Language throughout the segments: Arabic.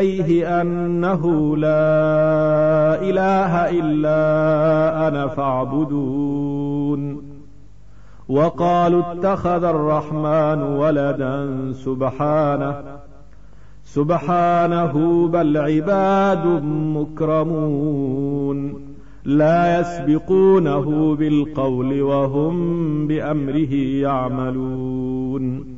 إليه أنه لا إله إلا أنا فاعبدون. وقالوا اتخذ الرحمن ولدا سبحانه. سبحانه بل عباد مكرمون. لا يسبقونه بالقول وهم بأمره يعملون.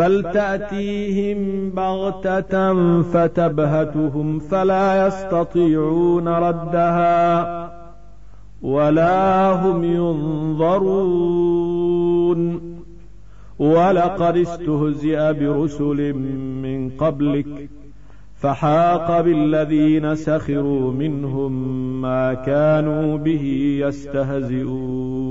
بل تأتيهم بغتة فتبهتهم فلا يستطيعون ردها ولا هم ينظرون. ولقد استهزئ برسل من قبلك فحاق بالذين سخروا منهم ما كانوا به يستهزئون.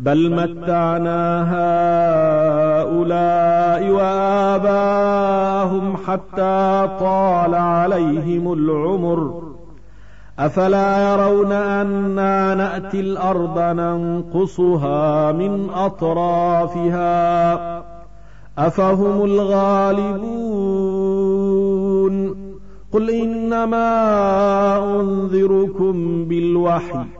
بل متعنا هؤلاء وآباهم حتى طال عليهم العمر. أفلا يرون أنا نأتي الأرض ننقصها من أطرافها؟ أفهم الغالبون؟ قل إنما أنذركم بالوحي.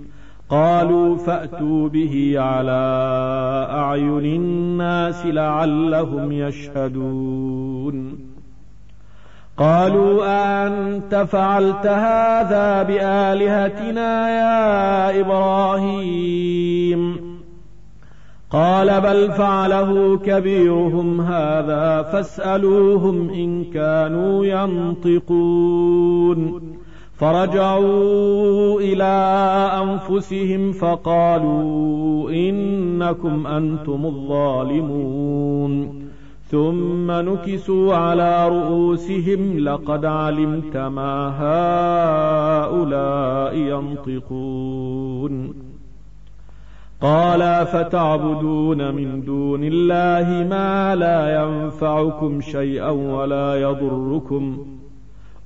قالوا فأتوا به على أعين الناس لعلهم يشهدون. قالوا أنت فعلت هذا بآلهتنا يا إبراهيم. قال بل فعله كبيرهم هذا فاسألوهم إن كانوا ينطقون. فرجعوا إلى أنفسهم فقالوا إنكم أنتم الظالمون. ثم نكسوا على رؤوسهم لقد علمت ما هؤلاء ينطقون. قال فتعبدون من دون الله ما لا ينفعكم شيئا ولا يضركم.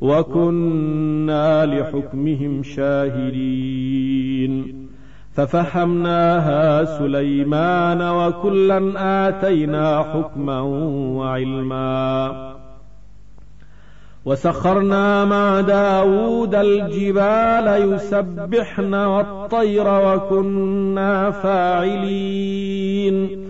وكنا لحكمهم شاهدين. ففهمناها سليمان وكلا آتينا حكما وعلما. وسخرنا مع داود الجبال يسبحن والطير وكنا فاعلين.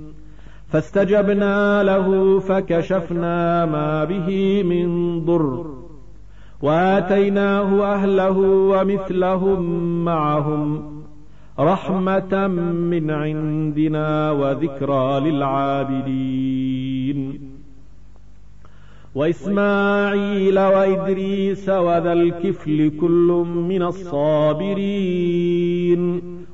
فاستجبنا له فكشفنا ما به من ضر. وآتيناه أهله ومثلهم معهم رحمة من عندنا وذكرى للعابدين. وإسماعيل وإدريس وذا الكفل كل من الصابرين.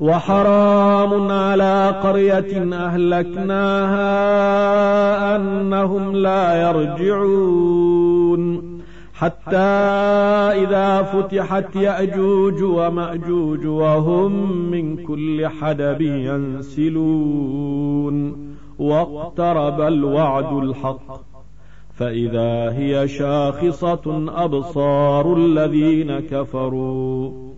وحرام على قرية أهلكناها أنهم لا يرجعون. حتى إذا فتحت يأجوج ومأجوج وهم من كل حدب ينسلون. واقترب الوعد الحق. فإذا هي شاخصة أبصار الذين كفروا.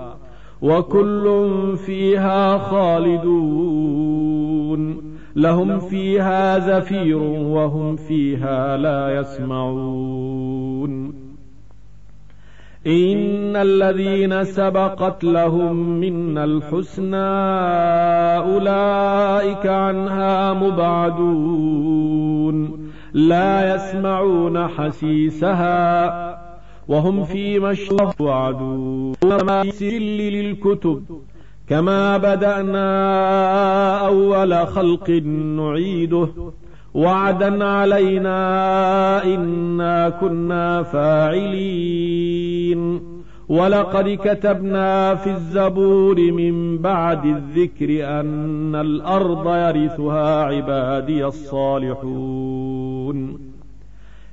وكل فيها خالدون. لهم فيها زفير وهم فيها لا يسمعون. إن الذين سبقت لهم منا الحسنى أولئك عنها مبعدون. لا يسمعون حسيسها. وهم في مشروع وعدون وما سل للكتب. كما بدأنا أول خلق نعيده. وعدا علينا إنا كنا فاعلين. ولقد كتبنا في الزبور من بعد الذكر أن الأرض يرثها عبادي الصالحون.